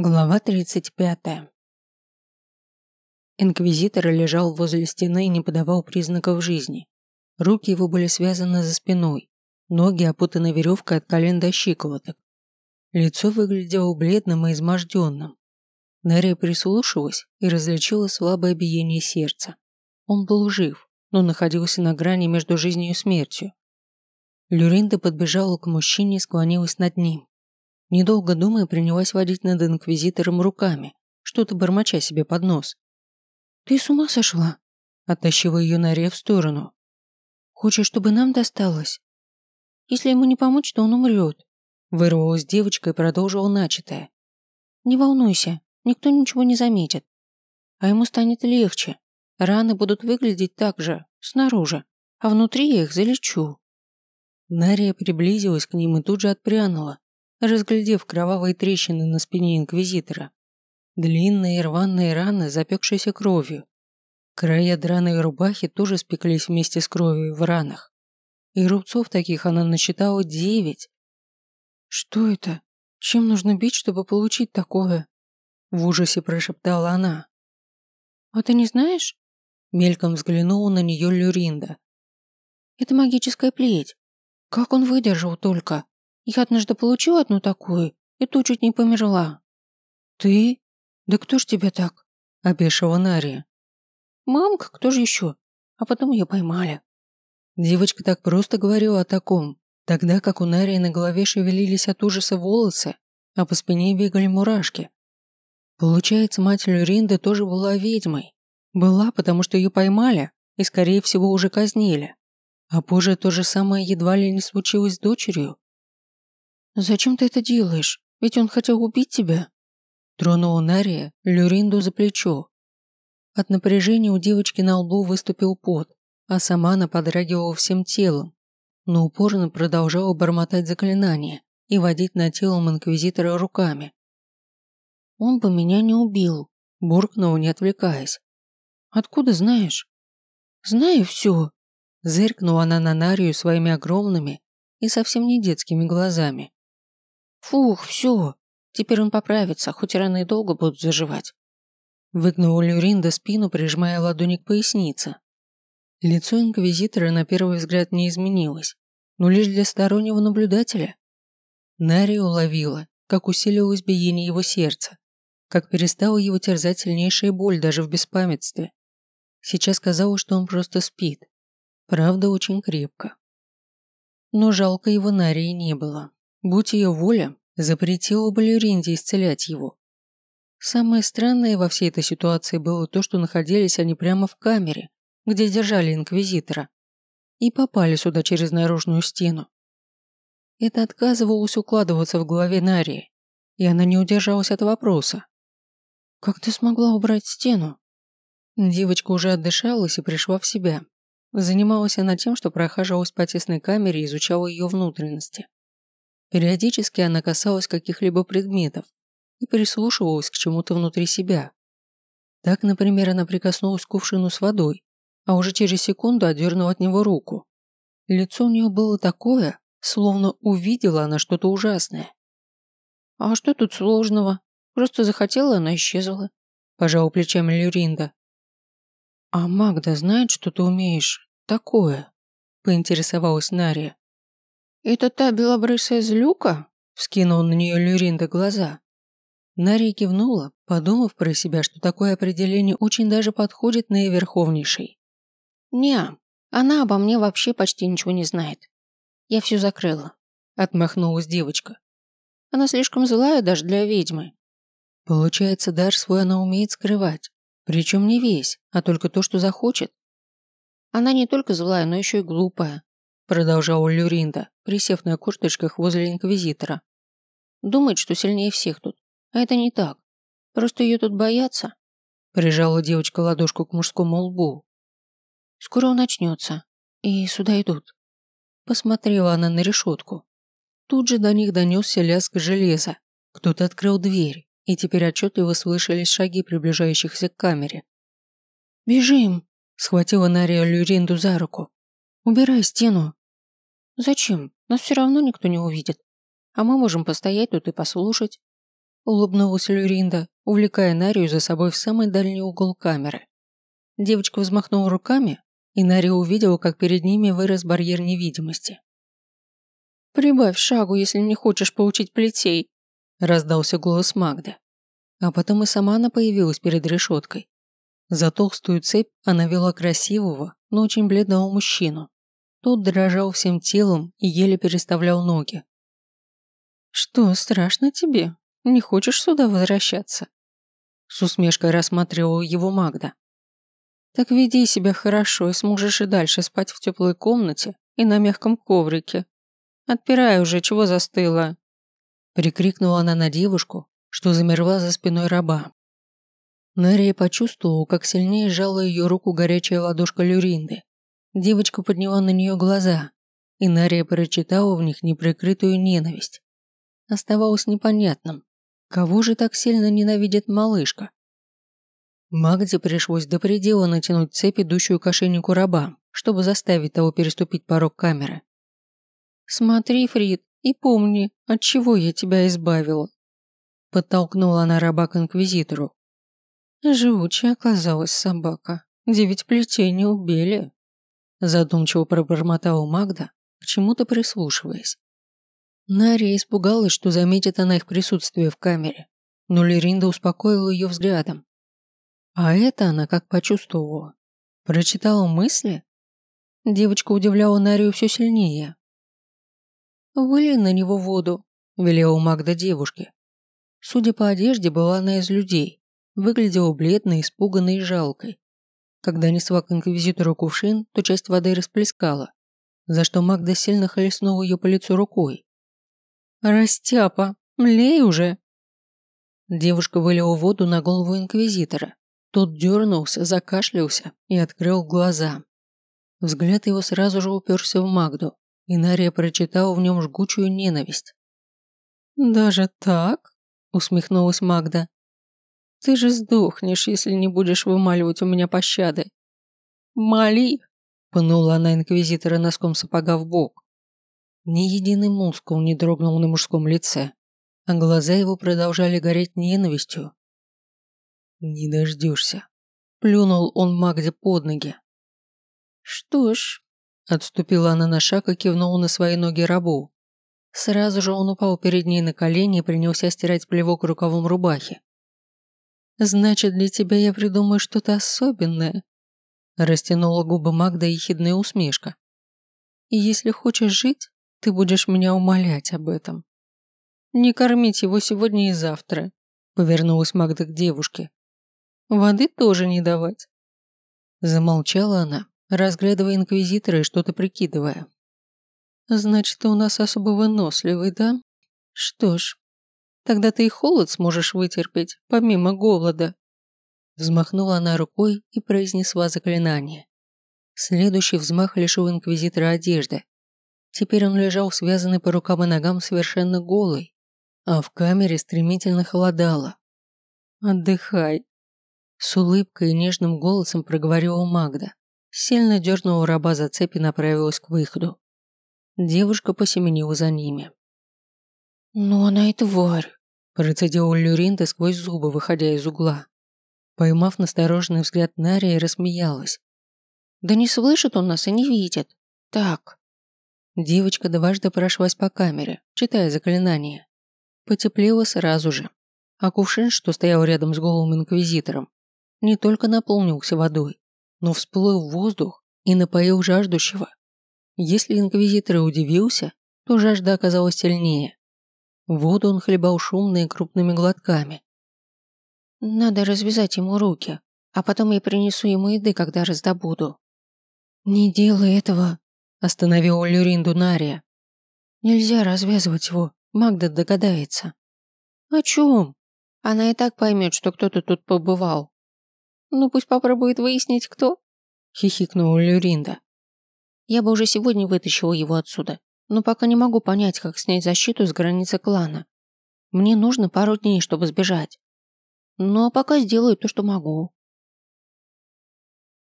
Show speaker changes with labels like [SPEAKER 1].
[SPEAKER 1] Глава 35. Инквизитор лежал возле стены и не подавал признаков жизни. Руки его были связаны за спиной, ноги опутаны веревкой от колен до щиколоток. Лицо выглядело бледным и изможденным. Нерия прислушалась и различила слабое биение сердца. Он был жив, но находился на грани между жизнью и смертью. Люринда подбежала к мужчине и склонилась над ним. Недолго думая, принялась водить над инквизитором руками, что-то бормоча себе под нос. «Ты с ума сошла?» Оттащила ее Нария в сторону. «Хочешь, чтобы нам досталось? Если ему не помочь, то он умрет». Вырвалась девочка и продолжила начатое. «Не волнуйся, никто ничего не заметит. А ему станет легче. Раны будут выглядеть так же, снаружи, а внутри я их залечу». Нария приблизилась к ним и тут же отпрянула, разглядев кровавые трещины на спине инквизитора. Длинные рваные раны, запекшиеся кровью. Края драной рубахи тоже спеклись вместе с кровью в ранах. И рубцов таких она насчитала девять. «Что это? Чем нужно бить, чтобы получить такое?» В ужасе прошептала она. «А ты не знаешь?» Мельком взглянула на нее Люринда. «Это магическая плеть. Как он выдержал только? Я однажды получила одну такую, и то чуть не померла. Ты? Да кто ж тебя так? Опешила Нария. Мамка, кто же еще? А потом ее поймали. Девочка так просто говорила о таком, тогда как у Нарии на голове шевелились от ужаса волосы, а по спине бегали мурашки. Получается, мать Люринды тоже была ведьмой. Была, потому что ее поймали и, скорее всего, уже казнили. А позже то же самое едва ли не случилось с дочерью. «Зачем ты это делаешь? Ведь он хотел убить тебя». Тронула Нария Люринду за плечо. От напряжения у девочки на лбу выступил пот, а сама она подрагивала всем телом, но упорно продолжала бормотать заклинания и водить над телом инквизитора руками. «Он бы меня не убил», – буркнула, не отвлекаясь. «Откуда знаешь?» «Знаю все», – зыркнула она на Нарию своими огромными и совсем не детскими глазами. Фух, все. Теперь он поправится, хоть раны долго будут заживать. Выгнул Люринда спину, прижимая ладони к пояснице. Лицо инквизитора на первый взгляд не изменилось, но лишь для стороннего наблюдателя. Нари уловила, как усилилось биение его сердца, как перестала его терзать сильнейшая боль даже в беспамятстве. Сейчас казалось, что он просто спит. Правда, очень крепко. Но жалко его Нарии не было. Будь ее воля, запретила бы Люринде исцелять его. Самое странное во всей этой ситуации было то, что находились они прямо в камере, где держали инквизитора, и попали сюда через наружную стену. Это отказывалось укладываться в голове Нарии, и она не удержалась от вопроса. «Как ты смогла убрать стену?» Девочка уже отдышалась и пришла в себя. Занималась она тем, что прохаживалась по тесной камере и изучала ее внутренности. Периодически она касалась каких-либо предметов и прислушивалась к чему-то внутри себя. Так, например, она прикоснулась к кувшину с водой, а уже через секунду отдернула от него руку. Лицо у нее было такое, словно увидела она что-то ужасное. «А что тут сложного? Просто захотела, она исчезла», – пожала плечами Люринда. «А Магда знает, что ты умеешь такое?» – поинтересовалась Нария. «Это та белобрысая злюка?» – вскинул на нее Люринда глаза. Нария кивнула, подумав про себя, что такое определение очень даже подходит на Верховнейшей. «Не, она обо мне вообще почти ничего не знает. Я все закрыла», – отмахнулась девочка. «Она слишком злая даже для ведьмы». Получается, дар свой она умеет скрывать. Причем не весь, а только то, что захочет. Она не только злая, но еще и глупая, продолжал Люринда, присев на курточках возле Инквизитора. Думает, что сильнее всех тут. А это не так. Просто ее тут боятся. Прижала девочка ладошку к мужскому лбу. Скоро он начнется. И сюда идут. Посмотрела она на решетку. Тут же до них донесся лязг железа. Кто-то открыл дверь, и теперь отчетливо слышались шаги приближающихся к камере. «Бежим!» – схватила Нария Люринду за руку. «Убирай стену!» «Зачем? Нас все равно никто не увидит. А мы можем постоять тут и послушать». улыбнулась Люринда, увлекая Нарию за собой в самый дальний угол камеры. Девочка взмахнула руками, и Нария увидела, как перед ними вырос барьер невидимости. «Прибавь шагу, если не хочешь получить плетей», – раздался голос Магды. А потом и сама она появилась перед решеткой. За толстую цепь она вела красивого, но очень бледного мужчину. Тот дрожал всем телом и еле переставлял ноги. «Что, страшно тебе? Не хочешь сюда возвращаться?» С усмешкой рассматривала его Магда. «Так веди себя хорошо и сможешь и дальше спать в теплой комнате и на мягком коврике. Отпирай уже, чего застыла?» Прикрикнула она на девушку, что замерла за спиной раба. Нария почувствовала, как сильнее сжала ее руку горячая ладошка Люринды. Девочка подняла на нее глаза, и Нария прочитала в них неприкрытую ненависть. Оставалось непонятным, кого же так сильно ненавидит малышка. Магде пришлось до предела натянуть цепь, идущую к ошейнику раба, чтобы заставить того переступить порог камеры. «Смотри, Фрид, и помни, от чего я тебя избавила», Подтолкнула она раба к инквизитору. Живучая оказалась собака. Девять плетей не убили. Задумчиво пробормотала Магда, к чему-то прислушиваясь. Нария испугалась, что заметит она их присутствие в камере, но Леринда успокоила ее взглядом. А это она как почувствовала? Прочитала мысли? Девочка удивляла Нарию все сильнее. «Выли на него воду», – велела Магда девушке. Судя по одежде, была она из людей, выглядела бледной, испуганной и жалкой. Когда несла к инквизитору кувшин, то часть воды расплескала, за что Магда сильно хлестнула ее по лицу рукой. «Растяпа, млей уже!» Девушка вылила воду на голову инквизитора. Тот дернулся, закашлялся и открыл глаза. Взгляд его сразу же уперся в Магду, и Нария прочитала в нем жгучую ненависть. «Даже так?» усмехнулась Магда. Ты же сдохнешь, если не будешь вымаливать у меня пощады. Мали, пнула она инквизитора носком сапога в бок. Ни единый мускул не дрогнул на мужском лице, а глаза его продолжали гореть ненавистью. Не дождешься. Плюнул он Магде под ноги. Что ж, отступила она на шаг и кивнула на свои ноги рабу. Сразу же он упал перед ней на колени и принялся стирать плевок рукавом рубахи. «Значит, для тебя я придумаю что-то особенное», растянула губы Магда ехидная усмешка. «И если хочешь жить, ты будешь меня умолять об этом. Не кормить его сегодня и завтра», повернулась Магда к девушке. «Воды тоже не давать». Замолчала она, разглядывая инквизитора и что-то прикидывая. Значит, ты у нас особо выносливый, да? Что ж, тогда ты и холод сможешь вытерпеть, помимо голода. Взмахнула она рукой и произнесла заклинание. Следующий взмах лишил инквизитора одежды. Теперь он лежал связанный по рукам и ногам совершенно голый, а в камере стремительно холодало. «Отдыхай», – с улыбкой и нежным голосом проговорила Магда. Сильно дернула раба за цепь и направилась к выходу. Девушка посеменила за ними. «Ну она и тварь!» – процедил Люринда сквозь зубы, выходя из угла. Поймав настороженный взгляд Нарии, рассмеялась. «Да не слышит он нас и не видит. Так». Девочка дважды прошлась по камере, читая заклинание. Потеплело сразу же. А кувшин, что стоял рядом с голым инквизитором, не только наполнился водой, но всплыл в воздух и напоил жаждущего. Если инквизитор и удивился, то жажда оказалась сильнее. Воду он хлебал шумно и крупными глотками. «Надо развязать ему руки, а потом я принесу ему еды, когда раздобуду». «Не делай этого», – остановил Люринду Нария. «Нельзя развязывать его, Магда догадается». «О чем? Она и так поймет, что кто-то тут побывал». «Ну пусть попробует выяснить, кто», – хихикнула Люринда. Я бы уже сегодня вытащила его отсюда, но пока не могу понять, как снять защиту с границы клана. Мне нужно пару дней, чтобы сбежать. Ну а пока сделаю то, что могу.